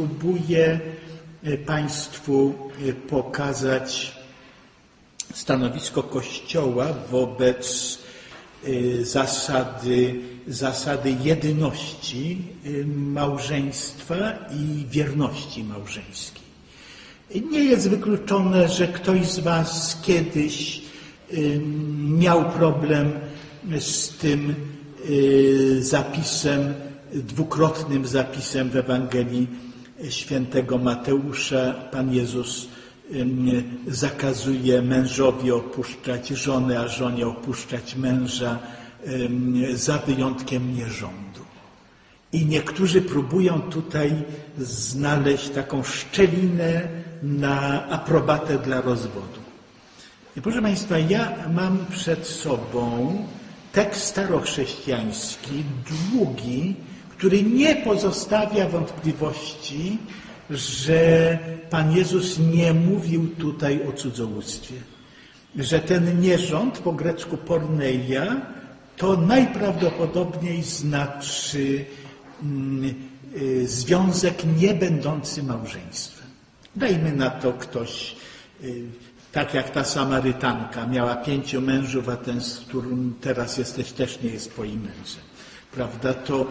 spróbuję e, Państwu e, pokazać stanowisko Kościoła wobec e, zasady, zasady jedności małżeństwa i wierności małżeńskiej. Nie jest wykluczone, że ktoś z Was kiedyś miał problem z tym zapisem, dwukrotnym zapisem w Ewangelii świętego Mateusza. Pan Jezus zakazuje mężowi opuszczać żonę, a żonie opuszczać męża za wyjątkiem nierządu. I niektórzy próbują tutaj znaleźć taką szczelinę na aprobatę dla rozwodu. I proszę Państwa, ja mam przed sobą tekst starochrześcijański, długi, który nie pozostawia wątpliwości, że Pan Jezus nie mówił tutaj o cudzołóstwie. Że ten nierząd po grecku porneia to najprawdopodobniej znaczy mm, y, związek nie będący małżeństwem. Dajmy na to ktoś, y, tak jak ta Samarytanka, miała pięciu mężów, a ten, z którym teraz jesteś, też nie jest twoim mężem. Prawda? To,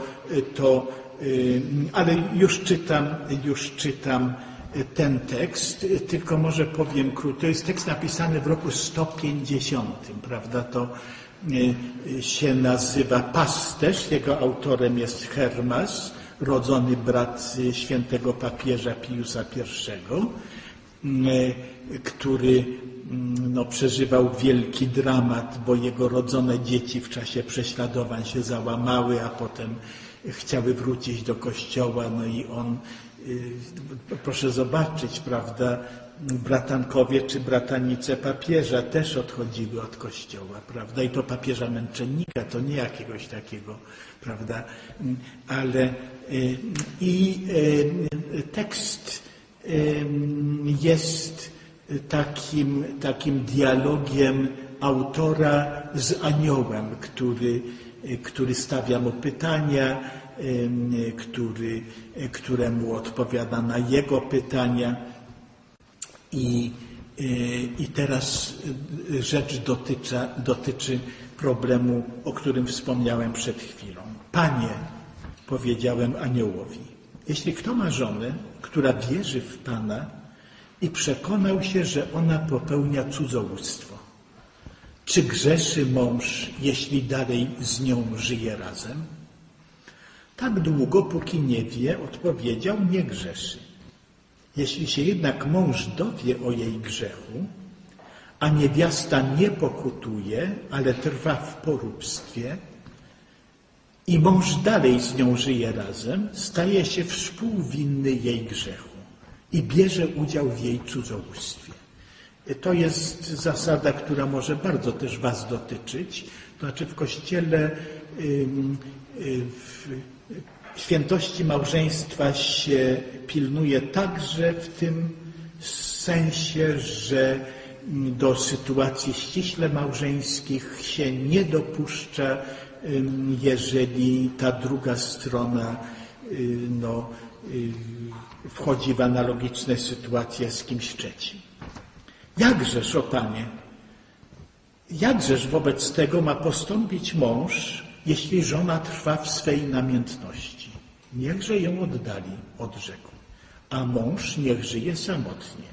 to y, ale już czytam, już czytam ten tekst, tylko może powiem krótko. To jest tekst napisany w roku 150, prawda? To y, się nazywa Pasterz. Jego autorem jest Hermas, rodzony brat świętego papieża Piusa I, który mm, no, przeżywał wielki dramat, bo jego rodzone dzieci w czasie prześladowań się załamały, a potem chciały wrócić do kościoła, no i on Y, proszę zobaczyć, prawda, bratankowie czy bratanice papieża też odchodziły od kościoła, prawda, i to papieża męczennika, to nie jakiegoś takiego, prawda, ale y, i y, tekst jest takim, takim dialogiem autora z aniołem, który, który stawia mu pytania, który, któremu odpowiada na jego pytania. I, i teraz rzecz dotyczy, dotyczy problemu, o którym wspomniałem przed chwilą. Panie, powiedziałem aniołowi, jeśli kto ma żonę, która wierzy w Pana i przekonał się, że ona popełnia cudzołóstwo, czy grzeszy mąż, jeśli dalej z nią żyje razem? Tak długo, póki nie wie, odpowiedział, nie grzeszy. Jeśli się jednak mąż dowie o jej grzechu, a niewiasta nie pokutuje, ale trwa w poróbstwie, i mąż dalej z nią żyje razem, staje się współwinny jej grzechu i bierze udział w jej cudzołóstwie. To jest zasada, która może bardzo też Was dotyczyć. To znaczy w Kościele w Świętości małżeństwa się pilnuje także w tym sensie, że do sytuacji ściśle małżeńskich się nie dopuszcza, jeżeli ta druga strona no, wchodzi w analogiczne sytuacje z kimś trzecim. Jakżeż, o Panie, jakżeż wobec tego ma postąpić mąż, jeśli żona trwa w swej namiętności? niechże ją oddali, odrzekł, a mąż niech żyje samotnie.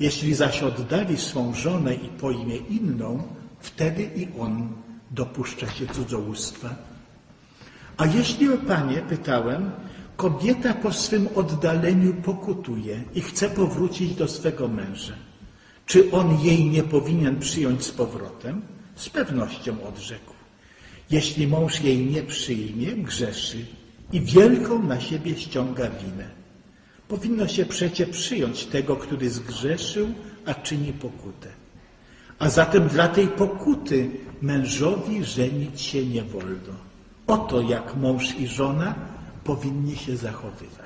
Jeśli zaś oddali swą żonę i pojmie inną, wtedy i on dopuszcza się cudzołóstwa. A jeśli o panie, pytałem, kobieta po swym oddaleniu pokutuje i chce powrócić do swego męża, czy on jej nie powinien przyjąć z powrotem? Z pewnością odrzekł. Jeśli mąż jej nie przyjmie, grzeszy i wielką na siebie ściąga winę. Powinno się przecie przyjąć tego, który zgrzeszył, a czyni pokutę. A zatem dla tej pokuty mężowi żenić się nie wolno. Oto jak mąż i żona powinni się zachowywać.